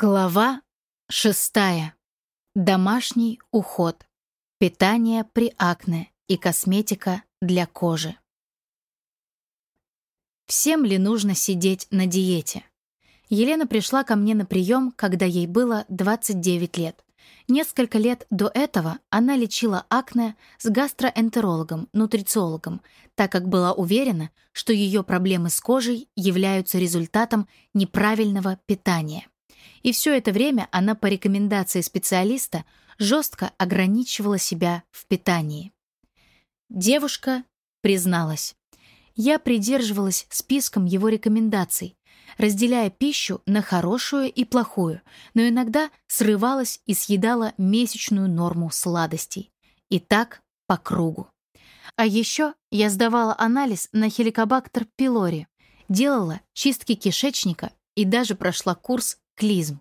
Глава шестая. Домашний уход. Питание при акне и косметика для кожи. Всем ли нужно сидеть на диете? Елена пришла ко мне на прием, когда ей было 29 лет. Несколько лет до этого она лечила акне с гастроэнтерологом, нутрициологом, так как была уверена, что ее проблемы с кожей являются результатом неправильного питания. И все это время она по рекомендации специалиста жестко ограничивала себя в питании. Девушка призналась. Я придерживалась списком его рекомендаций, разделяя пищу на хорошую и плохую, но иногда срывалась и съедала месячную норму сладостей. И так по кругу. А еще я сдавала анализ на хеликобактер пилори, делала чистки кишечника и даже прошла курс клизм.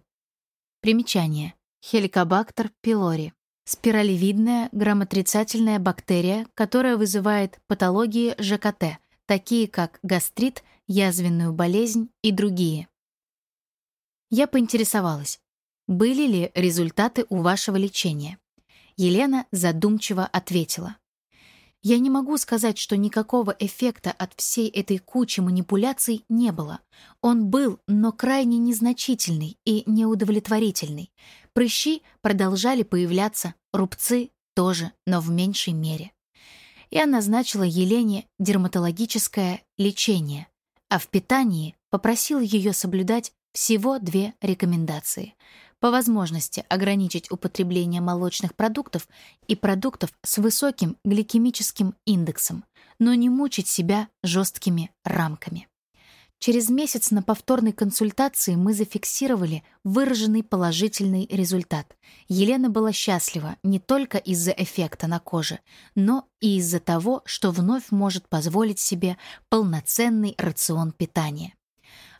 Примечание. Хеликобактер пилори. Спиралевидная грамотрицательная бактерия, которая вызывает патологии ЖКТ, такие как гастрит, язвенную болезнь и другие. Я поинтересовалась, были ли результаты у вашего лечения. Елена задумчиво ответила. Я не могу сказать, что никакого эффекта от всей этой кучи манипуляций не было. Он был, но крайне незначительный и неудовлетворительный. Прыщи продолжали появляться, рубцы тоже, но в меньшей мере. Я назначила Елене дерматологическое лечение, а в питании попросила ее соблюдать всего две рекомендации — по возможности ограничить употребление молочных продуктов и продуктов с высоким гликемическим индексом, но не мучить себя жесткими рамками. Через месяц на повторной консультации мы зафиксировали выраженный положительный результат. Елена была счастлива не только из-за эффекта на коже, но и из-за того, что вновь может позволить себе полноценный рацион питания.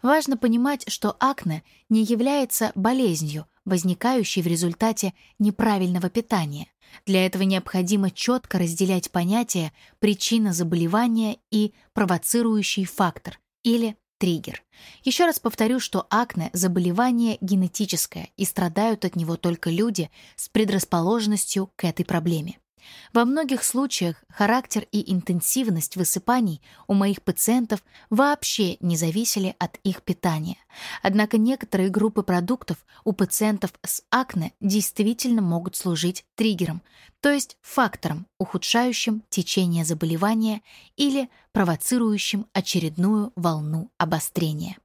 Важно понимать, что акне не является болезнью, возникающей в результате неправильного питания. Для этого необходимо четко разделять понятия причина заболевания и провоцирующий фактор или триггер. Еще раз повторю, что акне – заболевание генетическое, и страдают от него только люди с предрасположенностью к этой проблеме. Во многих случаях характер и интенсивность высыпаний у моих пациентов вообще не зависели от их питания. Однако некоторые группы продуктов у пациентов с акне действительно могут служить триггером, то есть фактором, ухудшающим течение заболевания или провоцирующим очередную волну обострения.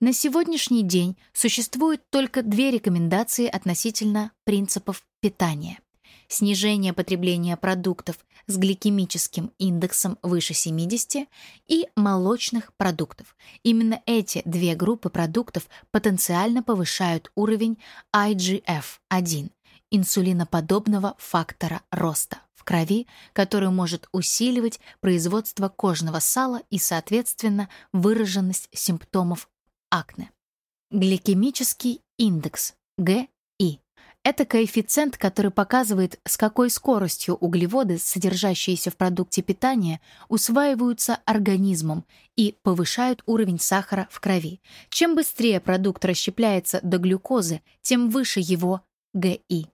На сегодняшний день существуют только две рекомендации относительно принципов питания снижение потребления продуктов с гликемическим индексом выше 70 и молочных продуктов. Именно эти две группы продуктов потенциально повышают уровень IGF-1, инсулиноподобного фактора роста в крови, который может усиливать производство кожного сала и, соответственно, выраженность симптомов акне. Гликемический индекс, ГИ, это коэффициент, который показывает, с какой скоростью углеводы, содержащиеся в продукте питания, усваиваются организмом и повышают уровень сахара в крови. Чем быстрее продукт расщепляется до глюкозы, тем выше его ГИ.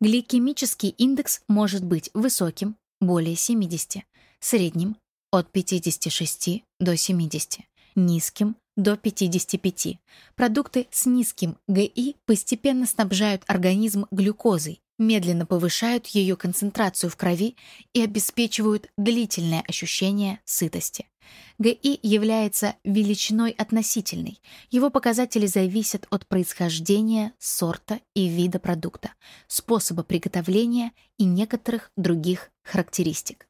Гликемический индекс может быть высоким, более 70, средним — от 56 до 70, низким до 55. Продукты с низким ГИ постепенно снабжают организм глюкозой, медленно повышают ее концентрацию в крови и обеспечивают длительное ощущение сытости. ГИ является величиной относительной. Его показатели зависят от происхождения, сорта и вида продукта, способа приготовления и некоторых других характеристик.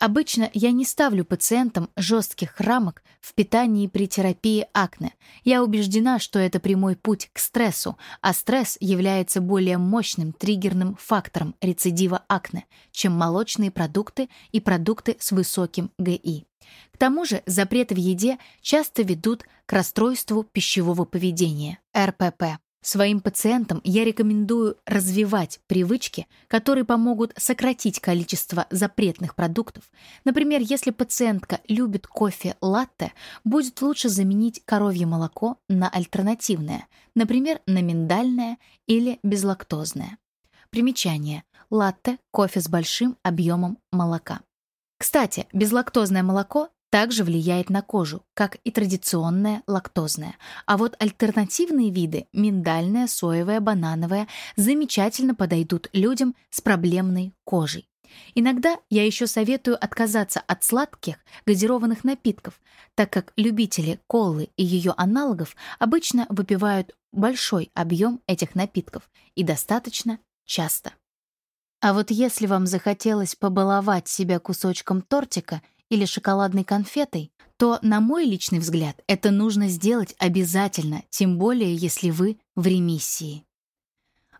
Обычно я не ставлю пациентам жестких рамок в питании при терапии акне. Я убеждена, что это прямой путь к стрессу, а стресс является более мощным триггерным фактором рецидива акне, чем молочные продукты и продукты с высоким ГИ. К тому же запреты в еде часто ведут к расстройству пищевого поведения, РПП. Своим пациентам я рекомендую развивать привычки, которые помогут сократить количество запретных продуктов. Например, если пациентка любит кофе латте, будет лучше заменить коровье молоко на альтернативное, например, на миндальное или безлактозное. Примечание. Латте – кофе с большим объемом молока. Кстати, безлактозное молоко также влияет на кожу, как и традиционное лактозное. А вот альтернативные виды – миндальное, соевое, банановое – замечательно подойдут людям с проблемной кожей. Иногда я еще советую отказаться от сладких газированных напитков, так как любители колы и ее аналогов обычно выпивают большой объем этих напитков и достаточно часто. А вот если вам захотелось побаловать себя кусочком тортика или шоколадной конфетой, то, на мой личный взгляд, это нужно сделать обязательно, тем более если вы в ремиссии.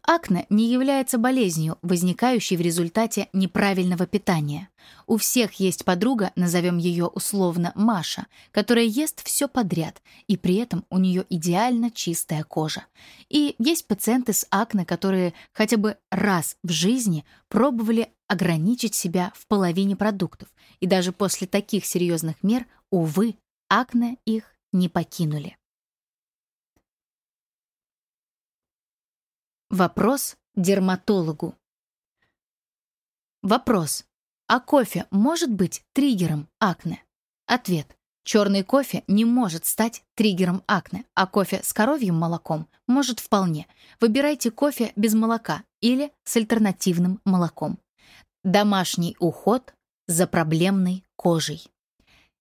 Акне не является болезнью, возникающей в результате неправильного питания. У всех есть подруга, назовем ее условно Маша, которая ест все подряд, и при этом у нее идеально чистая кожа. И есть пациенты с акне, которые хотя бы раз в жизни пробовали ограничить себя в половине продуктов, и даже после таких серьезных мер, увы, акне их не покинули. Вопрос дерматологу. Вопрос. А кофе может быть триггером акне? Ответ. Черный кофе не может стать триггером акне, а кофе с коровьим молоком может вполне. Выбирайте кофе без молока или с альтернативным молоком. Домашний уход за проблемной кожей.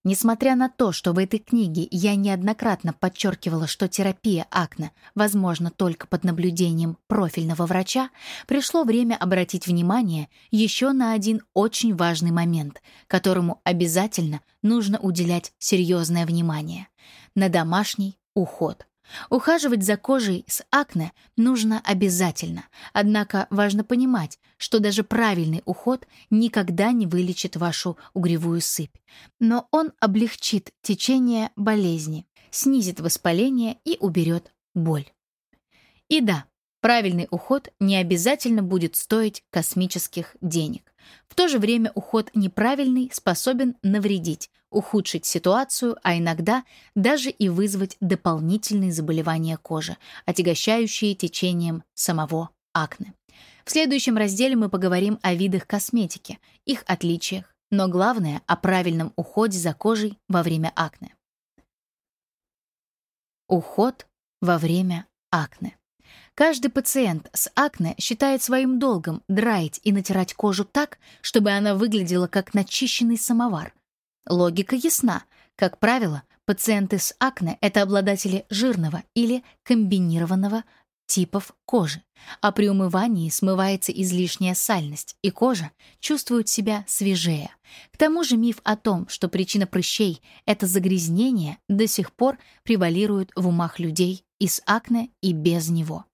Несмотря на то, что в этой книге я неоднократно подчеркивала, что терапия акне возможна только под наблюдением профильного врача, пришло время обратить внимание еще на один очень важный момент, которому обязательно нужно уделять серьезное внимание — на домашний уход. Ухаживать за кожей с акне нужно обязательно, однако важно понимать, что даже правильный уход никогда не вылечит вашу угревую сыпь, но он облегчит течение болезни, снизит воспаление и уберет боль. И да, правильный уход не обязательно будет стоить космических денег. В то же время уход неправильный способен навредить, ухудшить ситуацию, а иногда даже и вызвать дополнительные заболевания кожи, отягощающие течением самого акне. В следующем разделе мы поговорим о видах косметики, их отличиях, но главное — о правильном уходе за кожей во время акне. Уход во время акне. Каждый пациент с акне считает своим долгом драить и натирать кожу так, чтобы она выглядела как начищенный самовар. Логика ясна. Как правило, пациенты с акне — это обладатели жирного или комбинированного типов кожи, а при умывании смывается излишняя сальность, и кожа чувствует себя свежее. К тому же миф о том, что причина прыщей — это загрязнение, до сих пор превалирует в умах людей и с акне, и без него.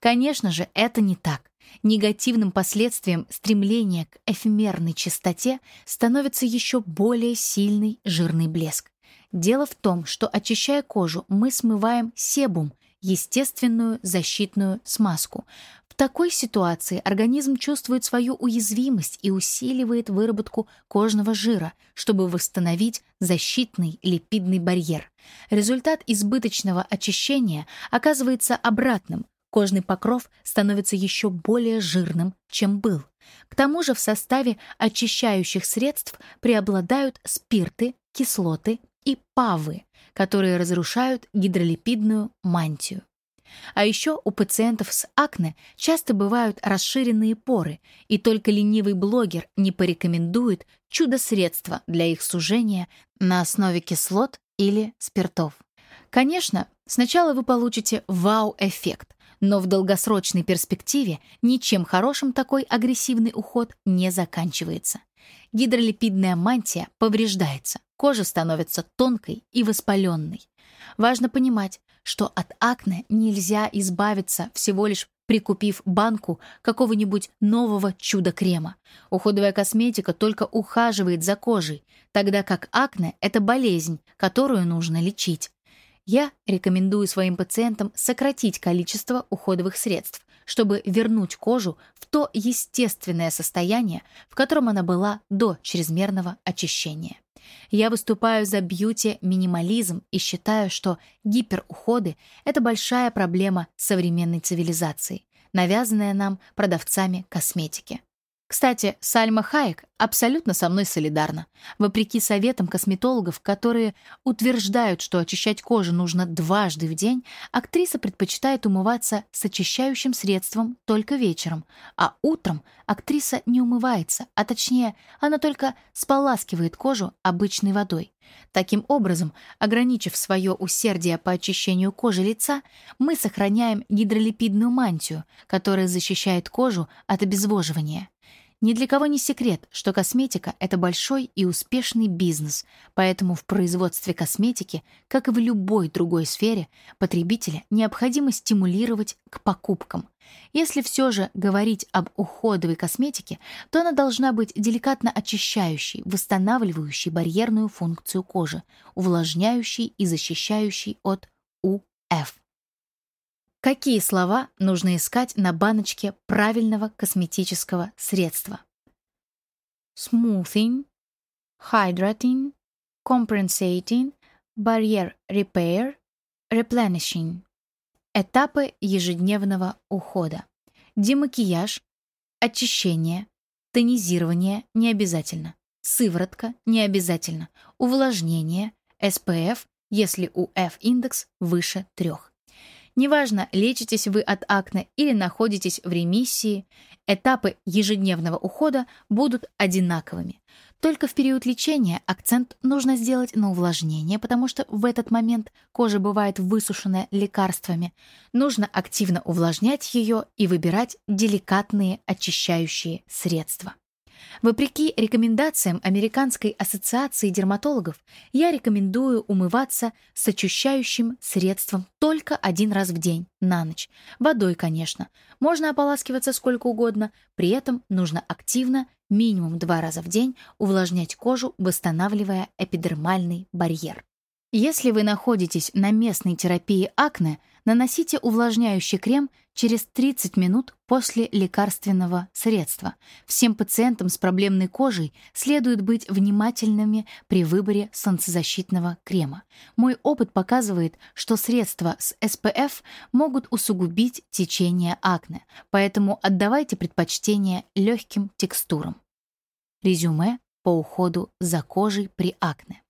Конечно же, это не так. Негативным последствием стремления к эфемерной чистоте становится еще более сильный жирный блеск. Дело в том, что очищая кожу, мы смываем себум, естественную защитную смазку. В такой ситуации организм чувствует свою уязвимость и усиливает выработку кожного жира, чтобы восстановить защитный липидный барьер. Результат избыточного очищения оказывается обратным, кожный покров становится еще более жирным, чем был. К тому же в составе очищающих средств преобладают спирты, кислоты и павы, которые разрушают гидролипидную мантию. А еще у пациентов с акне часто бывают расширенные поры, и только ленивый блогер не порекомендует чудо-средства для их сужения на основе кислот или спиртов. Конечно, сначала вы получите вау-эффект, но в долгосрочной перспективе ничем хорошим такой агрессивный уход не заканчивается. Гидролипидная мантия повреждается, кожа становится тонкой и воспаленной. Важно понимать, что от акне нельзя избавиться всего лишь прикупив банку какого-нибудь нового чудо-крема. Уходовая косметика только ухаживает за кожей, тогда как акне — это болезнь, которую нужно лечить. Я рекомендую своим пациентам сократить количество уходовых средств, чтобы вернуть кожу в то естественное состояние, в котором она была до чрезмерного очищения. Я выступаю за бьюти-минимализм и считаю, что гиперуходы — это большая проблема современной цивилизации, навязанная нам продавцами косметики. Кстати, Сальма Хайек абсолютно со мной солидарна. Вопреки советам косметологов, которые утверждают, что очищать кожу нужно дважды в день, актриса предпочитает умываться с очищающим средством только вечером, а утром актриса не умывается, а точнее, она только споласкивает кожу обычной водой. Таким образом, ограничив свое усердие по очищению кожи лица, мы сохраняем гидролипидную мантию, которая защищает кожу от обезвоживания. Ни для кого не секрет, что косметика — это большой и успешный бизнес, поэтому в производстве косметики, как и в любой другой сфере, потребителя необходимо стимулировать к покупкам. Если все же говорить об уходовой косметике, то она должна быть деликатно очищающей, восстанавливающей барьерную функцию кожи, увлажняющей и защищающей от УФ. Какие слова нужно искать на баночке правильного косметического средства? Smoothing, hydrating, compensating, barrier repair, replenishing. Этапы ежедневного ухода. Демакияж, очищение, тонизирование не обязательно, сыворотка не обязательно, увлажнение, SPF, если UF-индекс выше 3. Неважно, лечитесь вы от акне или находитесь в ремиссии, этапы ежедневного ухода будут одинаковыми. Только в период лечения акцент нужно сделать на увлажнение, потому что в этот момент кожа бывает высушенная лекарствами. Нужно активно увлажнять ее и выбирать деликатные очищающие средства. Вопреки рекомендациям Американской ассоциации дерматологов, я рекомендую умываться с очищающим средством только один раз в день, на ночь. Водой, конечно. Можно ополаскиваться сколько угодно, при этом нужно активно, минимум два раза в день, увлажнять кожу, восстанавливая эпидермальный барьер. Если вы находитесь на местной терапии акне, наносите увлажняющий крем через 30 минут после лекарственного средства. Всем пациентам с проблемной кожей следует быть внимательными при выборе солнцезащитного крема. Мой опыт показывает, что средства с SPF могут усугубить течение акне, поэтому отдавайте предпочтение легким текстурам. Резюме по уходу за кожей при акне.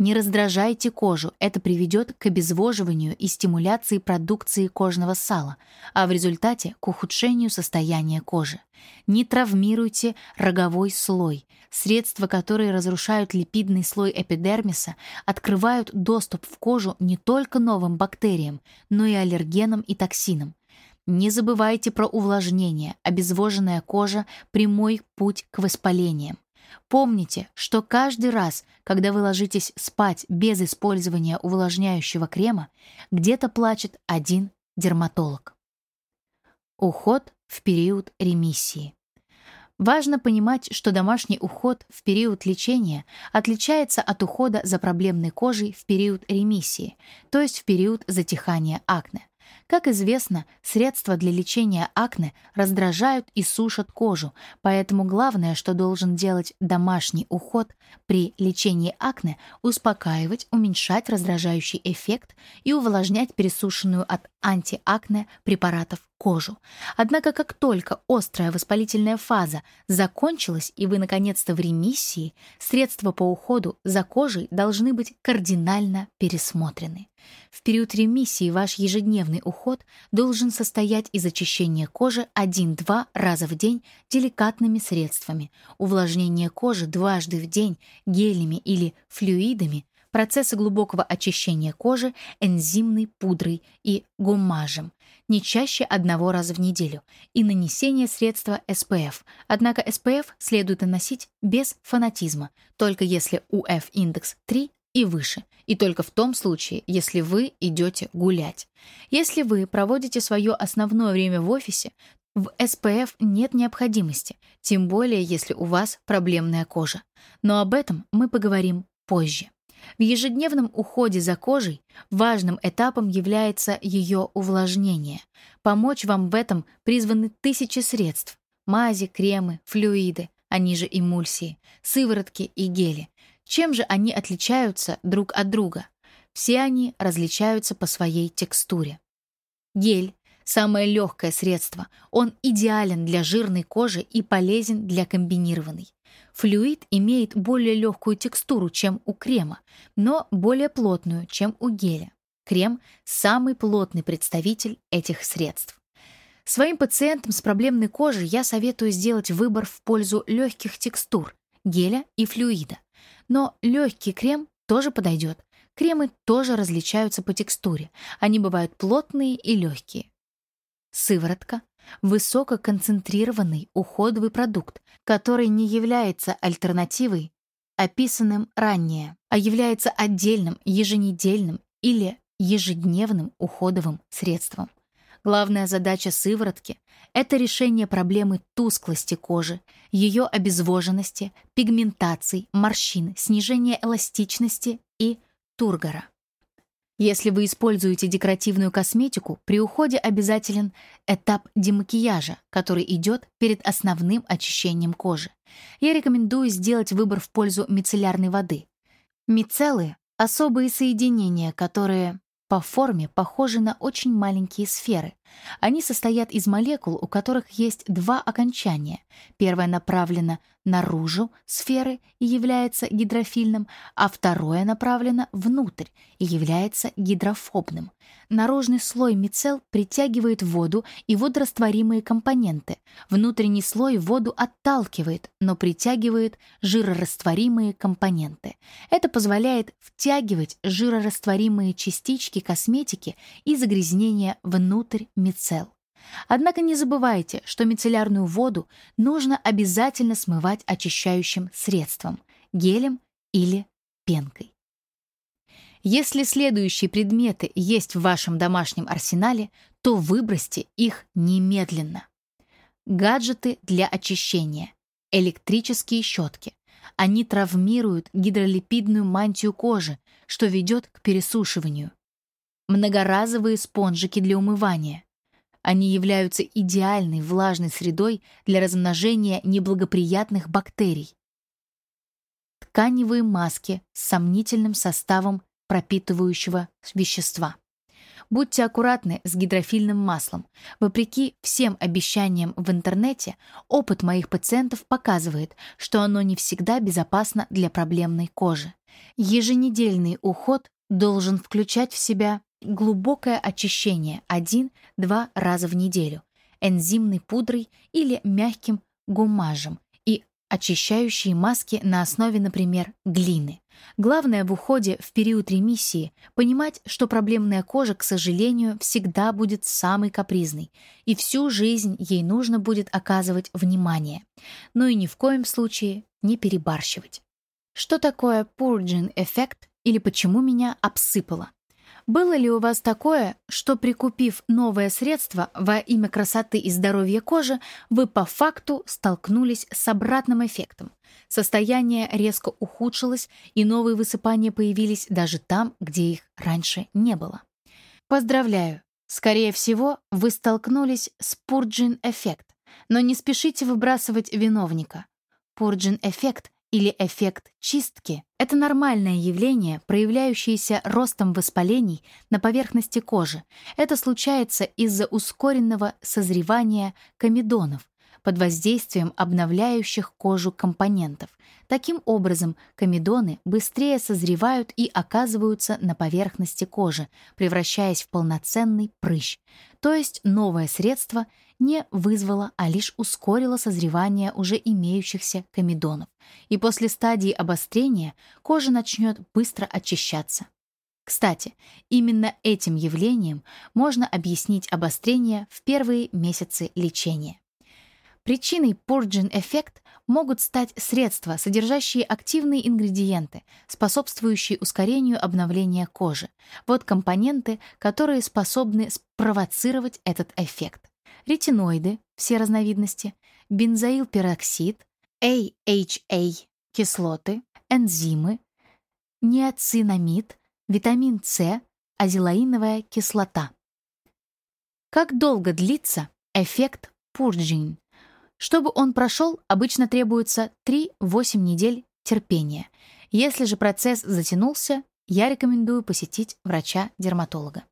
Не раздражайте кожу, это приведет к обезвоживанию и стимуляции продукции кожного сала, а в результате к ухудшению состояния кожи. Не травмируйте роговой слой. Средства, которые разрушают липидный слой эпидермиса, открывают доступ в кожу не только новым бактериям, но и аллергенам и токсинам. Не забывайте про увлажнение. Обезвоженная кожа – прямой путь к воспалениям. Помните, что каждый раз, когда вы ложитесь спать без использования увлажняющего крема, где-то плачет один дерматолог. Уход в период ремиссии. Важно понимать, что домашний уход в период лечения отличается от ухода за проблемной кожей в период ремиссии, то есть в период затихания акне. Как известно, средства для лечения акне раздражают и сушат кожу, поэтому главное, что должен делать домашний уход при лечении акне – успокаивать, уменьшать раздражающий эффект и увлажнять пересушенную от антиакне препаратов кожу. Однако как только острая воспалительная фаза закончилась и вы наконец-то в ремиссии, средства по уходу за кожей должны быть кардинально пересмотрены. В период ремиссии ваш ежедневный уход должен состоять из очищения кожи 1-2 раза в день деликатными средствами, увлажнения кожи дважды в день гелями или флюидами, процессы глубокого очищения кожи энзимной пудрой и гумажем, не чаще одного раза в неделю, и нанесение средства SPF. Однако SPF следует наносить без фанатизма, только если UF-индекс 3 и выше, и только в том случае, если вы идете гулять. Если вы проводите свое основное время в офисе, в SPF нет необходимости, тем более если у вас проблемная кожа. Но об этом мы поговорим позже. В ежедневном уходе за кожей важным этапом является ее увлажнение. Помочь вам в этом призваны тысячи средств – мази, кремы, флюиды, они же эмульсии, сыворотки и гели. Чем же они отличаются друг от друга? Все они различаются по своей текстуре. Гель – самое легкое средство. Он идеален для жирной кожи и полезен для комбинированной. Флюид имеет более легкую текстуру, чем у крема, но более плотную, чем у геля. Крем – самый плотный представитель этих средств. Своим пациентам с проблемной кожей я советую сделать выбор в пользу легких текстур – геля и флюида. Но легкий крем тоже подойдет. Кремы тоже различаются по текстуре. Они бывают плотные и легкие. Сыворотка – высококонцентрированный уходовый продукт, который не является альтернативой, описанным ранее, а является отдельным еженедельным или ежедневным уходовым средством. Главная задача сыворотки – это решение проблемы тусклости кожи, ее обезвоженности, пигментаций, морщин, снижение эластичности и тургора. Если вы используете декоративную косметику, при уходе обязателен этап демакияжа, который идет перед основным очищением кожи. Я рекомендую сделать выбор в пользу мицеллярной воды. Мицеллы — особые соединения, которые по форме похожи на очень маленькие сферы. Они состоят из молекул, у которых есть два окончания. Первое направлено наружу сферы и является гидрофильным, а второе направлено внутрь и является гидрофобным. Наружный слой мицел притягивает воду и водорастворимые компоненты. Внутренний слой воду отталкивает, но притягивает жирорастворимые компоненты. Это позволяет втягивать жирорастворимые частички косметики и загрязнения внутрь мицел. Однако не забывайте, что мицеллярную воду нужно обязательно смывать очищающим средством – гелем или пенкой. Если следующие предметы есть в вашем домашнем арсенале, то выбросьте их немедленно. Гаджеты для очищения. Электрические щетки. Они травмируют гидролипидную мантию кожи, что ведет к пересушиванию. Многоразовые спонжики для умывания. Они являются идеальной влажной средой для размножения неблагоприятных бактерий. Тканевые маски с сомнительным составом пропитывающего вещества. Будьте аккуратны с гидрофильным маслом. Вопреки всем обещаниям в интернете, опыт моих пациентов показывает, что оно не всегда безопасно для проблемной кожи. Еженедельный уход должен включать в себя глубокое очищение 1-2 раза в неделю, энзимной пудрой или мягким гумажем и очищающие маски на основе, например, глины. Главное в уходе в период ремиссии понимать, что проблемная кожа, к сожалению, всегда будет самой капризной, и всю жизнь ей нужно будет оказывать внимание. Но и ни в коем случае не перебарщивать. Что такое purging эффект или почему меня обсыпало? Было ли у вас такое, что прикупив новое средство во имя красоты и здоровья кожи, вы по факту столкнулись с обратным эффектом? Состояние резко ухудшилось, и новые высыпания появились даже там, где их раньше не было. Поздравляю! Скорее всего, вы столкнулись с purging-эффект, но не спешите выбрасывать виновника. Purging-эффект или эффект чистки — это нормальное явление, проявляющееся ростом воспалений на поверхности кожи. Это случается из-за ускоренного созревания комедонов под воздействием обновляющих кожу компонентов. Таким образом, комедоны быстрее созревают и оказываются на поверхности кожи, превращаясь в полноценный прыщ. То есть новое средство — не вызвало, а лишь ускорило созревание уже имеющихся комедонов. И после стадии обострения кожа начнет быстро очищаться. Кстати, именно этим явлением можно объяснить обострение в первые месяцы лечения. Причиной Purging-эффект могут стать средства, содержащие активные ингредиенты, способствующие ускорению обновления кожи. Вот компоненты, которые способны спровоцировать этот эффект ретиноиды, все разновидности, бензоилпероксид, AHA, кислоты, энзимы, ниацинамид, витамин С, азелаиновая кислота. Как долго длится эффект пурджин? Чтобы он прошел, обычно требуется 3-8 недель терпения. Если же процесс затянулся, я рекомендую посетить врача-дерматолога.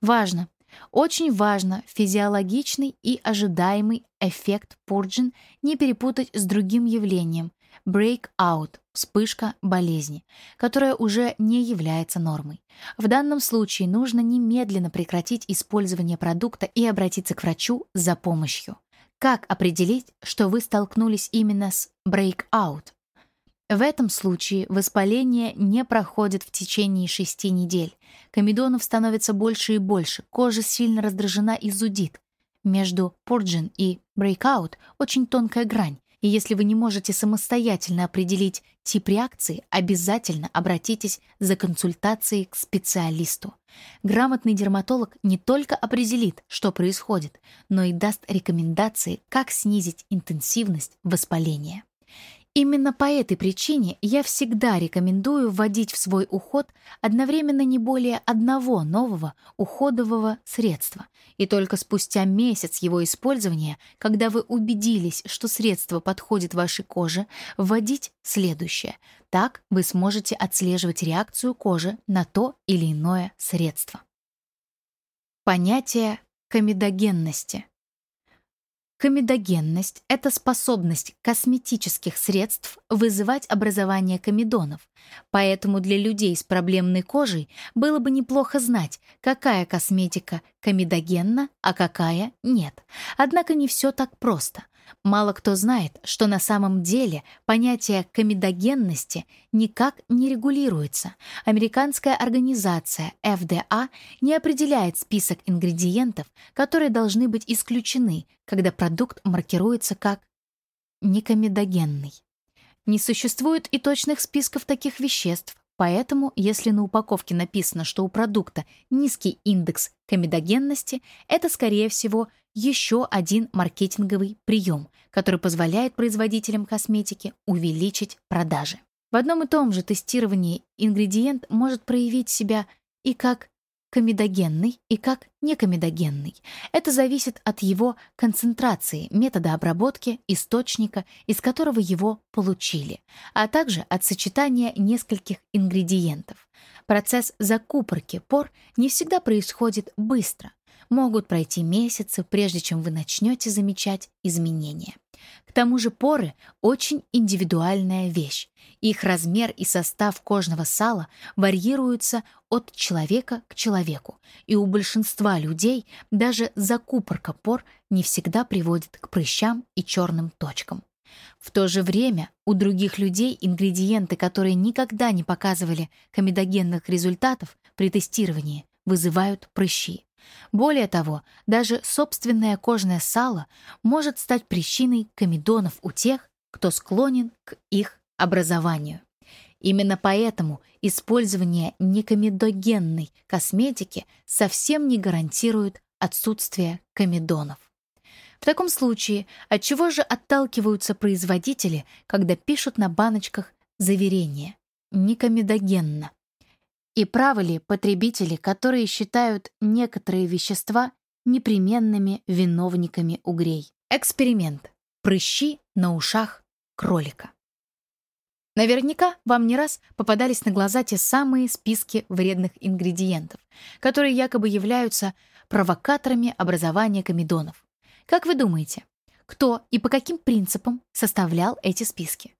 Важно, очень важно физиологичный и ожидаемый эффект пурджин не перепутать с другим явлением – breakout – вспышка болезни, которая уже не является нормой. В данном случае нужно немедленно прекратить использование продукта и обратиться к врачу за помощью. Как определить, что вы столкнулись именно с breakout? В этом случае воспаление не проходит в течение шести недель. Комедонов становится больше и больше, кожа сильно раздражена и зудит. Между purging и breakout очень тонкая грань, и если вы не можете самостоятельно определить тип реакции, обязательно обратитесь за консультацией к специалисту. Грамотный дерматолог не только определит, что происходит, но и даст рекомендации, как снизить интенсивность воспаления. Именно по этой причине я всегда рекомендую вводить в свой уход одновременно не более одного нового уходового средства. И только спустя месяц его использования, когда вы убедились, что средство подходит вашей коже, вводить следующее. Так вы сможете отслеживать реакцию кожи на то или иное средство. Понятие комедогенности – Комедогенность – это способность косметических средств вызывать образование комедонов, поэтому для людей с проблемной кожей было бы неплохо знать, какая косметика комедогенна, а какая нет. Однако не все так просто. Мало кто знает, что на самом деле понятие комедогенности никак не регулируется. Американская организация FDA не определяет список ингредиентов, которые должны быть исключены, когда продукт маркируется как некомедогенный. Не существует и точных списков таких веществ, Поэтому, если на упаковке написано, что у продукта низкий индекс комедогенности, это, скорее всего, еще один маркетинговый прием, который позволяет производителям косметики увеличить продажи. В одном и том же тестировании ингредиент может проявить себя и как комедогенный и как некомедогенный. Это зависит от его концентрации, метода обработки, источника, из которого его получили, а также от сочетания нескольких ингредиентов. Процесс закупорки пор не всегда происходит быстро. Могут пройти месяцы, прежде чем вы начнете замечать изменения. К тому же поры – очень индивидуальная вещь. Их размер и состав кожного сала варьируются от человека к человеку, и у большинства людей даже закупорка пор не всегда приводит к прыщам и черным точкам. В то же время у других людей ингредиенты, которые никогда не показывали комедогенных результатов при тестировании, вызывают прыщи. Более того, даже собственное кожное сало может стать причиной комедонов у тех, кто склонен к их образованию. Именно поэтому использование некомедогенной косметики совсем не гарантирует отсутствие комедонов. В таком случае, от чего же отталкиваются производители, когда пишут на баночках заверение «некомедогенно»? И правы ли потребители, которые считают некоторые вещества непременными виновниками угрей? Эксперимент. Прыщи на ушах кролика. Наверняка вам не раз попадались на глаза те самые списки вредных ингредиентов, которые якобы являются провокаторами образования комедонов. Как вы думаете, кто и по каким принципам составлял эти списки?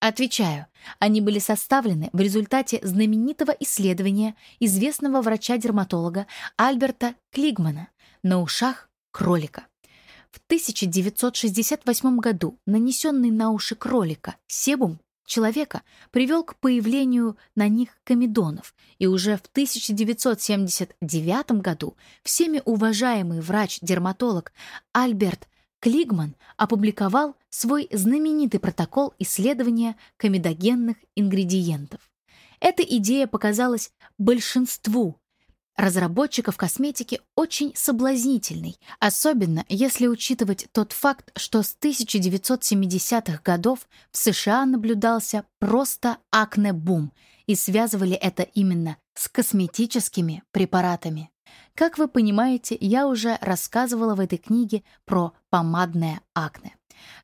Отвечаю, они были составлены в результате знаменитого исследования известного врача-дерматолога Альберта Клигмана на ушах кролика. В 1968 году нанесенный на уши кролика себум человека привел к появлению на них комедонов, и уже в 1979 году всеми уважаемый врач-дерматолог Альберт Клигман опубликовал свой знаменитый протокол исследования комедогенных ингредиентов. Эта идея показалась большинству разработчиков косметики очень соблазнительный, особенно если учитывать тот факт, что с 1970-х годов в США наблюдался просто акне-бум, и связывали это именно с косметическими препаратами. Как вы понимаете, я уже рассказывала в этой книге про помадное акне.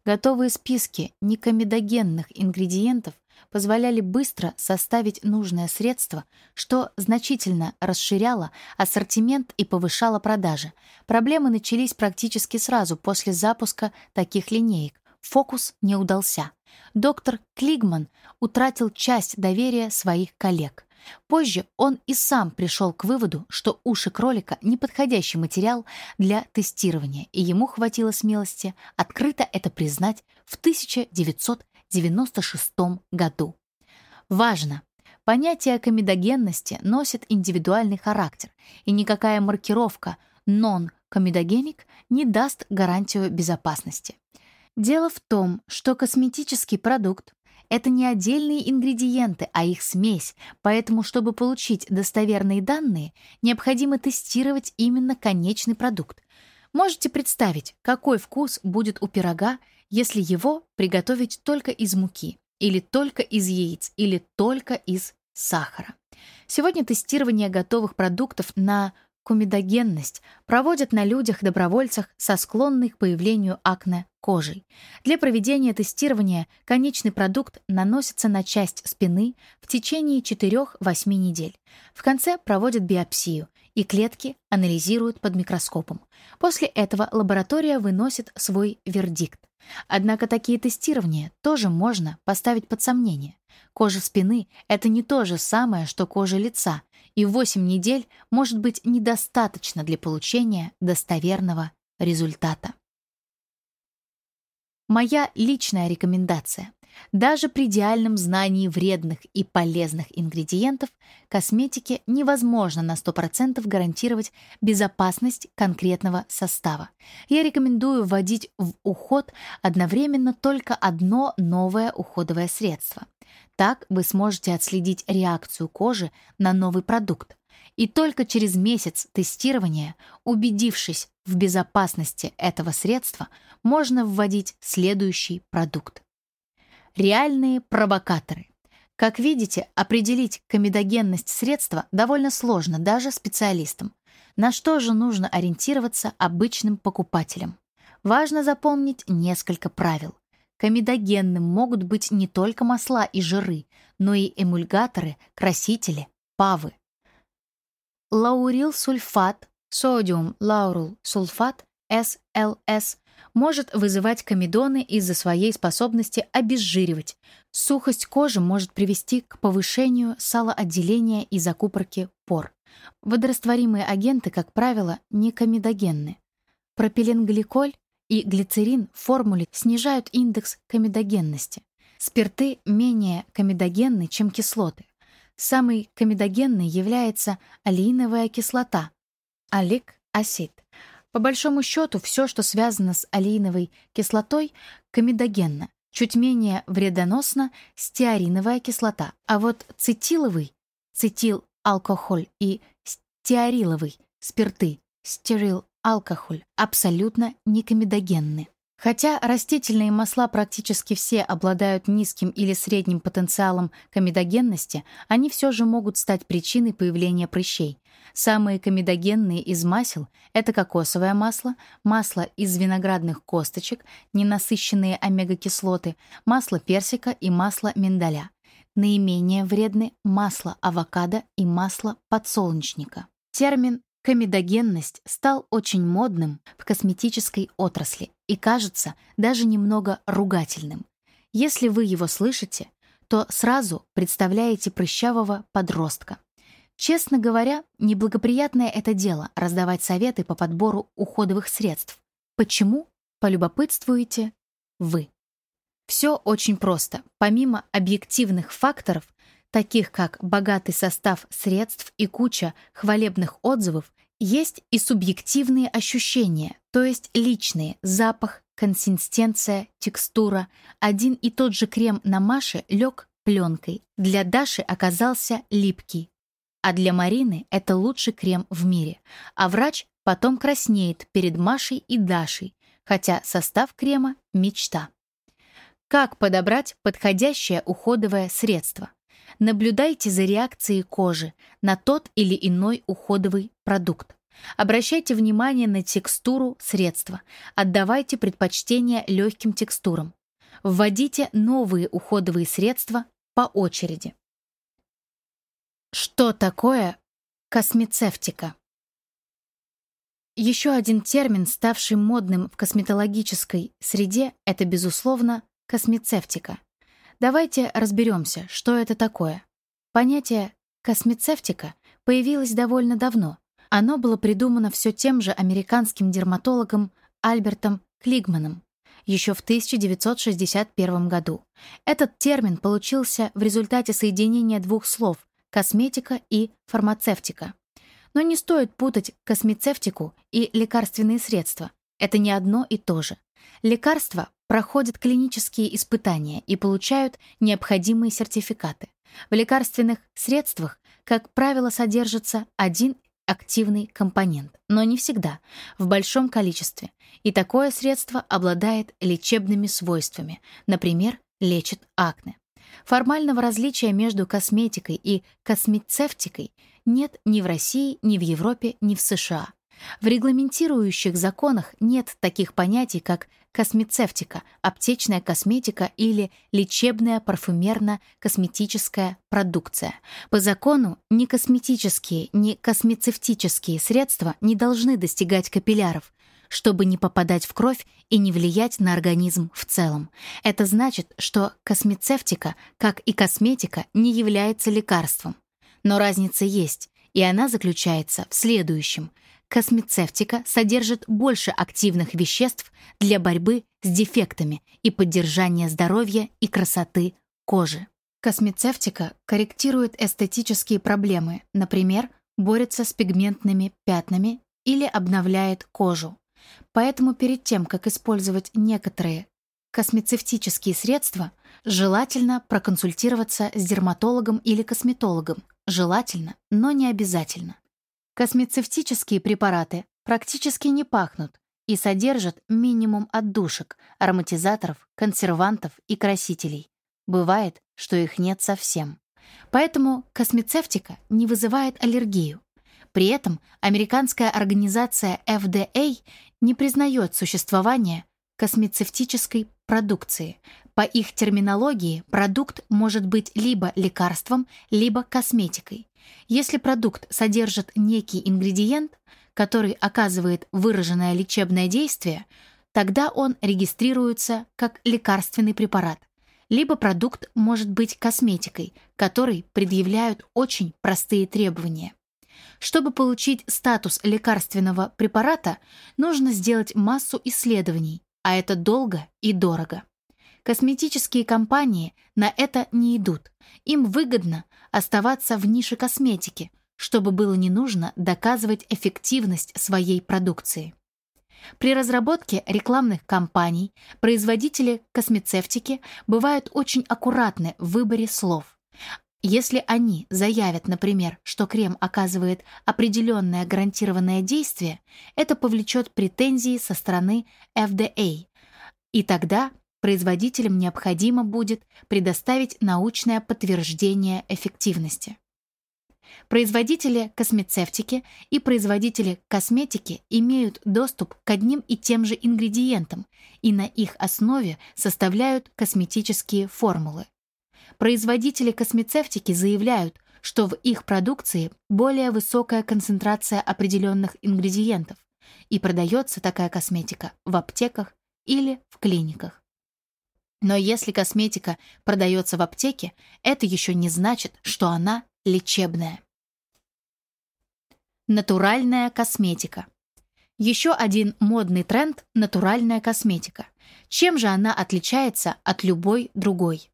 Готовые списки некомедогенных ингредиентов позволяли быстро составить нужное средство, что значительно расширяло ассортимент и повышало продажи. Проблемы начались практически сразу после запуска таких линеек. Фокус не удался. Доктор Клигман утратил часть доверия своих коллег. Позже он и сам пришел к выводу, что уши кролика — неподходящий материал для тестирования, и ему хватило смелости открыто это признать в 1996 году. Важно! Понятие комедогенности носит индивидуальный характер, и никакая маркировка «non-комедогеник» не даст гарантию безопасности. Дело в том, что косметический продукт это не отдельные ингредиенты, а их смесь, поэтому, чтобы получить достоверные данные, необходимо тестировать именно конечный продукт. Можете представить, какой вкус будет у пирога, если его приготовить только из муки, или только из яиц, или только из сахара. Сегодня тестирование готовых продуктов на комедогенность проводят на людях-добровольцах со склонной к появлению акне кожей. Для проведения тестирования конечный продукт наносится на часть спины в течение 4-8 недель. В конце проводят биопсию, и клетки анализируют под микроскопом. После этого лаборатория выносит свой вердикт. Однако такие тестирования тоже можно поставить под сомнение. Кожа спины — это не то же самое, что кожа лица, и 8 недель может быть недостаточно для получения достоверного результата. Моя личная рекомендация. Даже при идеальном знании вредных и полезных ингредиентов косметики невозможно на 100% гарантировать безопасность конкретного состава. Я рекомендую вводить в уход одновременно только одно новое уходовое средство. Так вы сможете отследить реакцию кожи на новый продукт. И только через месяц тестирования, убедившись в безопасности этого средства, можно вводить следующий продукт. Реальные провокаторы. Как видите, определить комедогенность средства довольно сложно даже специалистам. На что же нужно ориентироваться обычным покупателям? Важно запомнить несколько правил. Комедогенным могут быть не только масла и жиры, но и эмульгаторы, красители, павы. Лаурил сульфат, содиум лаурул СЛС, может вызывать комедоны из-за своей способности обезжиривать. Сухость кожи может привести к повышению салоотделения и закупорке пор. Водорастворимые агенты, как правило, не комедогенны. Пропиленгликоль и глицерин в формуле снижают индекс комедогенности. Спирты менее комедогенны, чем кислоты. Самой комедогенной является алииновая кислота, алик-асид. По большому счету, все, что связано с алииновой кислотой, комедогенно. Чуть менее вредоносно стеариновая кислота. А вот цетиловый, цетил-алкоголь и стеариловый спирты, стерил алкоголь абсолютно не комедогенны. Хотя растительные масла практически все обладают низким или средним потенциалом комедогенности, они все же могут стать причиной появления прыщей. Самые комедогенные из масел — это кокосовое масло, масло из виноградных косточек, ненасыщенные омега-кислоты, масло персика и масло миндаля. Наименее вредны масло авокадо и масло подсолнечника. Термин Комедогенность стал очень модным в косметической отрасли и кажется даже немного ругательным. Если вы его слышите, то сразу представляете прыщавого подростка. Честно говоря, неблагоприятное это дело — раздавать советы по подбору уходовых средств. Почему? Полюбопытствуете вы. Все очень просто. Помимо объективных факторов, таких как богатый состав средств и куча хвалебных отзывов, есть и субъективные ощущения, то есть личные, запах, консистенция, текстура. Один и тот же крем на Маше лег пленкой. Для Даши оказался липкий. а для Марины это лучший крем в мире, а врач потом краснеет перед Машей и Дашей, хотя состав крема — мечта. Как подобрать подходящее уходовое средство? Наблюдайте за реакцией кожи на тот или иной уходовый продукт. Обращайте внимание на текстуру средства. Отдавайте предпочтение легким текстурам. Вводите новые уходовые средства по очереди. Что такое космецевтика? Еще один термин, ставший модным в косметологической среде, это, безусловно, космецевтика. Давайте разберемся, что это такое. Понятие космецевтика появилось довольно давно. Оно было придумано все тем же американским дерматологом Альбертом Клигманом еще в 1961 году. Этот термин получился в результате соединения двух слов «косметика» и «фармацевтика». Но не стоит путать космецевтику и лекарственные средства. Это не одно и то же. Лекарства проходят клинические испытания и получают необходимые сертификаты. В лекарственных средствах, как правило, содержится один активный компонент, но не всегда, в большом количестве. И такое средство обладает лечебными свойствами, например, лечит акне. Формального различия между косметикой и космецевтикой нет ни в России, ни в Европе, ни в США. В регламентирующих законах нет таких понятий, как космецевтика, аптечная косметика или лечебная парфюмерно-косметическая продукция. По закону ни косметические, ни космецевтические средства не должны достигать капилляров, чтобы не попадать в кровь и не влиять на организм в целом. Это значит, что космецевтика, как и косметика, не является лекарством. Но разница есть, и она заключается в следующем — Космецевтика содержит больше активных веществ для борьбы с дефектами и поддержания здоровья и красоты кожи. Космецевтика корректирует эстетические проблемы, например, борется с пигментными пятнами или обновляет кожу. Поэтому перед тем, как использовать некоторые космецевтические средства, желательно проконсультироваться с дерматологом или косметологом. Желательно, но не обязательно. Космецевтические препараты практически не пахнут и содержат минимум отдушек, ароматизаторов, консервантов и красителей. Бывает, что их нет совсем. Поэтому космецевтика не вызывает аллергию. При этом американская организация FDA не признает существование космецевтической продукции. По их терминологии продукт может быть либо лекарством, либо косметикой. Если продукт содержит некий ингредиент, который оказывает выраженное лечебное действие, тогда он регистрируется как лекарственный препарат. Либо продукт может быть косметикой, которой предъявляют очень простые требования. Чтобы получить статус лекарственного препарата, нужно сделать массу исследований, а это долго и дорого. Косметические компании на это не идут. Им выгодно оставаться в нише косметики, чтобы было не нужно доказывать эффективность своей продукции. При разработке рекламных кампаний производители космецевтики бывают очень аккуратны в выборе слов. Если они заявят, например, что крем оказывает определенное гарантированное действие, это повлечет претензии со стороны FDA, и тогда производителям необходимо будет предоставить научное подтверждение эффективности. Производители космецевтики и производители косметики имеют доступ к одним и тем же ингредиентам и на их основе составляют косметические формулы. Производители космецевтики заявляют, что в их продукции более высокая концентрация определенных ингредиентов, и продается такая косметика в аптеках или в клиниках. Но если косметика продается в аптеке, это еще не значит, что она лечебная. Натуральная косметика. Еще один модный тренд – натуральная косметика. Чем же она отличается от любой другой?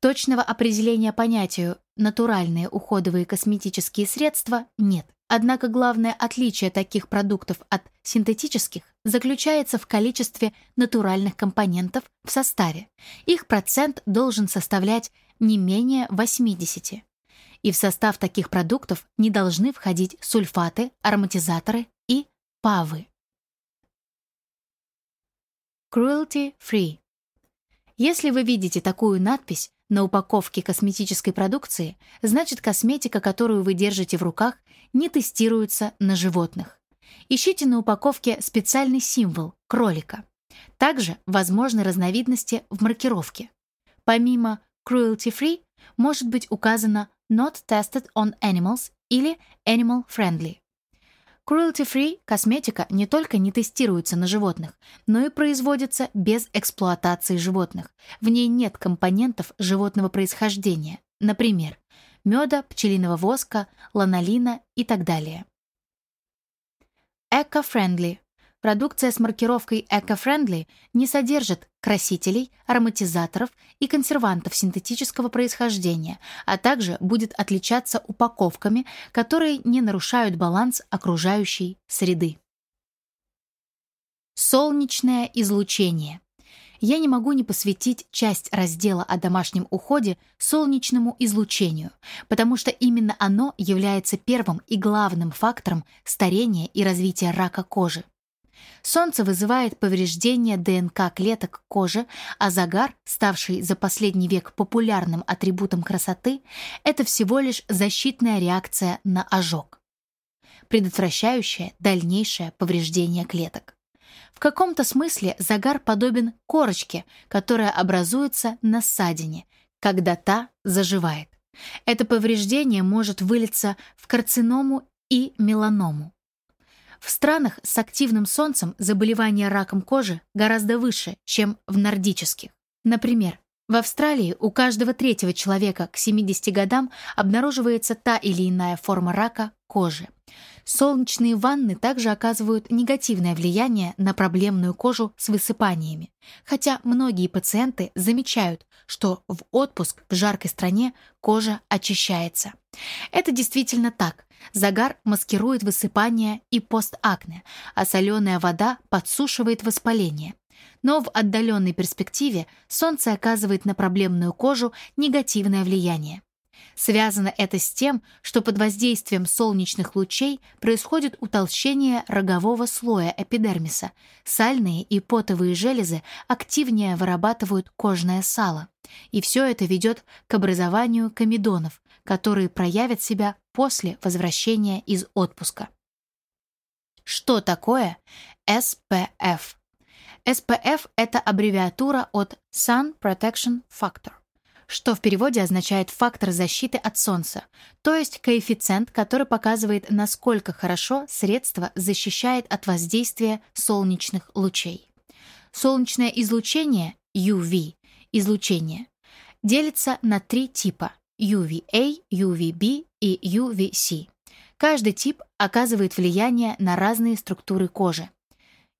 Точного определения понятию «натуральные уходовые косметические средства» нет. Однако главное отличие таких продуктов от синтетических заключается в количестве натуральных компонентов в составе. Их процент должен составлять не менее 80. и в состав таких продуктов не должны входить сульфаты, ароматизаторы и павы. Cruelty-free. Если вы видите такую надпись на упаковке косметической продукции, значит косметика, которую вы держите в руках, не тестируется на животных. Ищите на упаковке специальный символ – кролика. Также возможны разновидности в маркировке. Помимо cruelty-free может быть указано not tested on animals или animal friendly. Cruelty-free косметика не только не тестируется на животных, но и производится без эксплуатации животных. В ней нет компонентов животного происхождения, например, меда, пчелиного воска, ланолина и так далее. Eco-friendly Продукция с маркировкой Eco-Friendly не содержит красителей, ароматизаторов и консервантов синтетического происхождения, а также будет отличаться упаковками, которые не нарушают баланс окружающей среды. Солнечное излучение. Я не могу не посвятить часть раздела о домашнем уходе солнечному излучению, потому что именно оно является первым и главным фактором старения и развития рака кожи. Солнце вызывает повреждение ДНК клеток кожи, а загар, ставший за последний век популярным атрибутом красоты, это всего лишь защитная реакция на ожог, предотвращающая дальнейшее повреждение клеток. Каком-то смысле загар подобен корочке, которая образуется на ссадине, когда та заживает. Это повреждение может вылиться в карциному и меланому. В странах с активным солнцем заболевания раком кожи гораздо выше, чем в нордических. Например, в Австралии у каждого третьего человека к 70 годам обнаруживается та или иная форма рака кожи. Солнечные ванны также оказывают негативное влияние на проблемную кожу с высыпаниями, хотя многие пациенты замечают, что в отпуск в жаркой стране кожа очищается. Это действительно так. Загар маскирует высыпание и постакне, а соленая вода подсушивает воспаление. Но в отдаленной перспективе солнце оказывает на проблемную кожу негативное влияние. Связано это с тем, что под воздействием солнечных лучей происходит утолщение рогового слоя эпидермиса. Сальные и потовые железы активнее вырабатывают кожное сало. И все это ведет к образованию комедонов, которые проявят себя после возвращения из отпуска. Что такое SPF? SPF – это аббревиатура от Sun Protection Factor что в переводе означает фактор защиты от солнца, то есть коэффициент, который показывает, насколько хорошо средство защищает от воздействия солнечных лучей. Солнечное излучение, UV, излучение, делится на три типа – UVA, UVB и UVC. Каждый тип оказывает влияние на разные структуры кожи.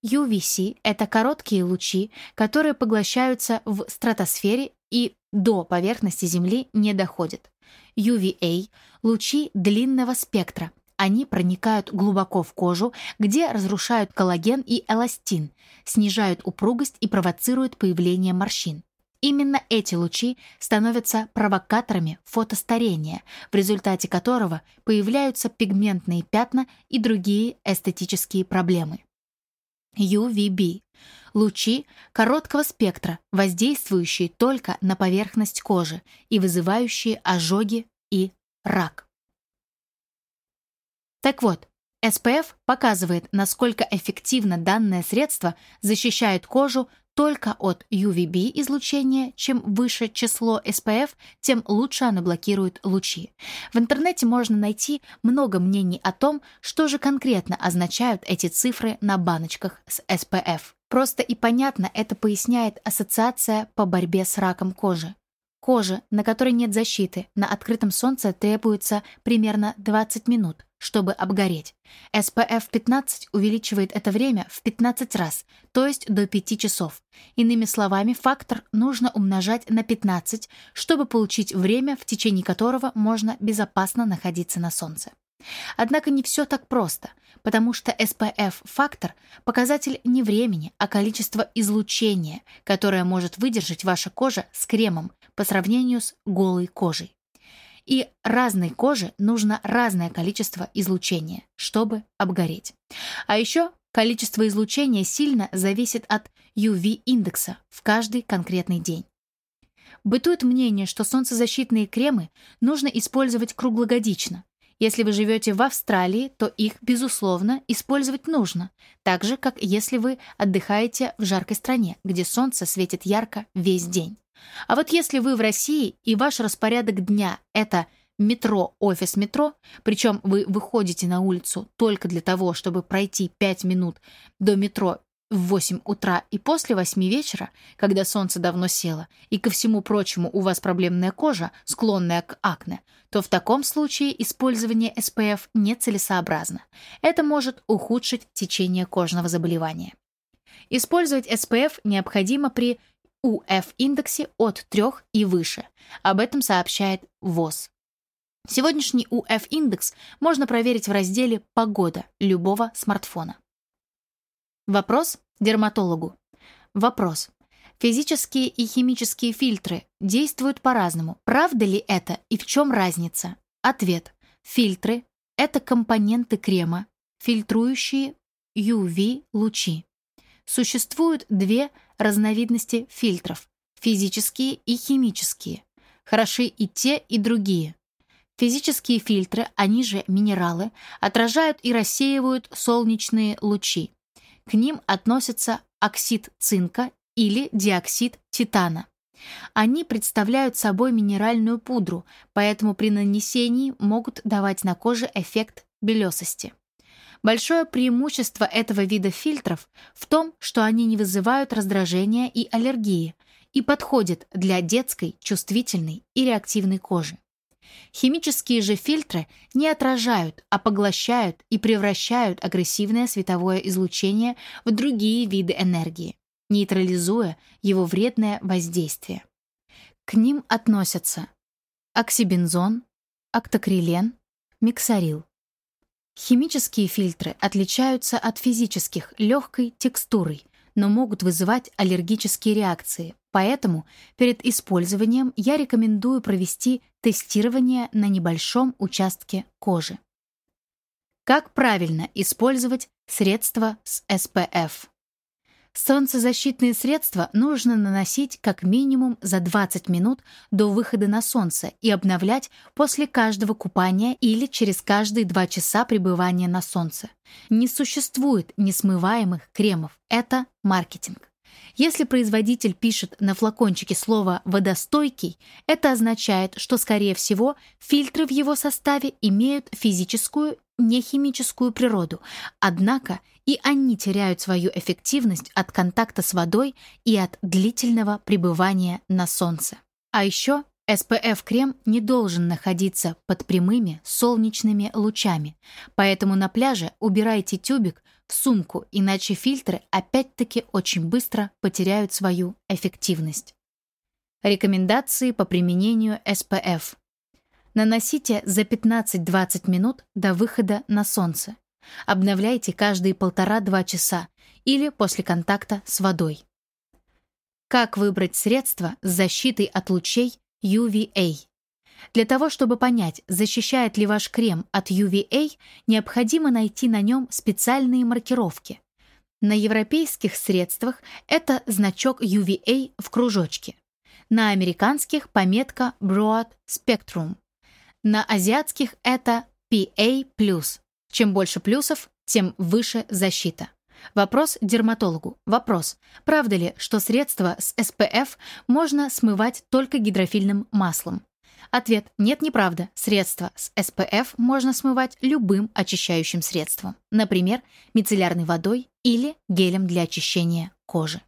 UVC — это короткие лучи, которые поглощаются в стратосфере и до поверхности Земли не доходят. UVA — лучи длинного спектра. Они проникают глубоко в кожу, где разрушают коллаген и эластин, снижают упругость и провоцируют появление морщин. Именно эти лучи становятся провокаторами фотостарения, в результате которого появляются пигментные пятна и другие эстетические проблемы. UVB – лучи короткого спектра, воздействующие только на поверхность кожи и вызывающие ожоги и рак. Так вот, SPF показывает, насколько эффективно данное средство защищает кожу только от UVB излучения. Чем выше число SPF, тем лучше оно блокирует лучи. В интернете можно найти много мнений о том, что же конкретно означают эти цифры на баночках с SPF. Просто и понятно это поясняет Ассоциация по борьбе с раком кожи. Кожа, на которой нет защиты, на открытом солнце требуется примерно 20 минут, чтобы обгореть. SPF 15 увеличивает это время в 15 раз, то есть до 5 часов. Иными словами, фактор нужно умножать на 15, чтобы получить время, в течение которого можно безопасно находиться на солнце. Однако не все так просто, потому что SPF-фактор – показатель не времени, а количества излучения, которое может выдержать ваша кожа с кремом по сравнению с голой кожей. и разной коже нужно разное количество излучения, чтобы обгореть. А еще количество излучения сильно зависит от UV-индекса в каждый конкретный день. Бытует мнение, что солнцезащитные кремы нужно использовать круглогодично. Если вы живете в Австралии, то их, безусловно, использовать нужно, так же, как если вы отдыхаете в жаркой стране, где солнце светит ярко весь день. А вот если вы в России и ваш распорядок дня — это метро, офис, метро, причем вы выходите на улицу только для того, чтобы пройти 5 минут до метро в 8 утра и после 8 вечера, когда солнце давно село, и ко всему прочему у вас проблемная кожа, склонная к акне, то в таком случае использование SPF нецелесообразно. Это может ухудшить течение кожного заболевания. Использовать SPF необходимо при УФ-индексе от 3 и выше. Об этом сообщает ВОЗ. Сегодняшний УФ-индекс можно проверить в разделе «Погода» любого смартфона. Вопрос дерматологу. Вопрос. Физические и химические фильтры действуют по-разному. Правда ли это и в чем разница? Ответ. Фильтры — это компоненты крема, фильтрующие UV-лучи. Существуют две разновидности фильтров — физические и химические. Хороши и те, и другие. Физические фильтры, они же минералы, отражают и рассеивают солнечные лучи. К ним относятся оксид цинка или диоксид титана. Они представляют собой минеральную пудру, поэтому при нанесении могут давать на коже эффект белесости. Большое преимущество этого вида фильтров в том, что они не вызывают раздражения и аллергии и подходят для детской, чувствительной и реактивной кожи. Химические же фильтры не отражают, а поглощают и превращают агрессивное световое излучение в другие виды энергии, нейтрализуя его вредное воздействие. К ним относятся оксибензон, октокрилен, миксарил. Химические фильтры отличаются от физических легкой текстурой, но могут вызывать аллергические реакции, поэтому перед использованием я рекомендую провести тестирование на небольшом участке кожи. Как правильно использовать средства с SPF? Солнцезащитные средства нужно наносить как минимум за 20 минут до выхода на солнце и обновлять после каждого купания или через каждые 2 часа пребывания на солнце. Не существует несмываемых кремов. Это маркетинг. Если производитель пишет на флакончике слово «водостойкий», это означает, что, скорее всего, фильтры в его составе имеют физическую, не химическую природу, однако и они теряют свою эффективность от контакта с водой и от длительного пребывания на солнце. А еще SPF-крем не должен находиться под прямыми солнечными лучами, поэтому на пляже убирайте тюбик в сумку, иначе фильтры опять-таки очень быстро потеряют свою эффективность. Рекомендации по применению SPF. Наносите за 15-20 минут до выхода на солнце. Обновляйте каждые полтора-два часа или после контакта с водой. Как выбрать средство с защитой от лучей UVA. Для того, чтобы понять, защищает ли ваш крем от UVA, необходимо найти на нем специальные маркировки. На европейских средствах это значок UVA в кружочке. На американских пометка Broad Spectrum. На азиатских это PA+. Чем больше плюсов, тем выше защита. Вопрос дерматологу. Вопрос. Правда ли, что средства с SPF можно смывать только гидрофильным маслом? Ответ. Нет, неправда. Средства с SPF можно смывать любым очищающим средством. Например, мицеллярной водой или гелем для очищения кожи.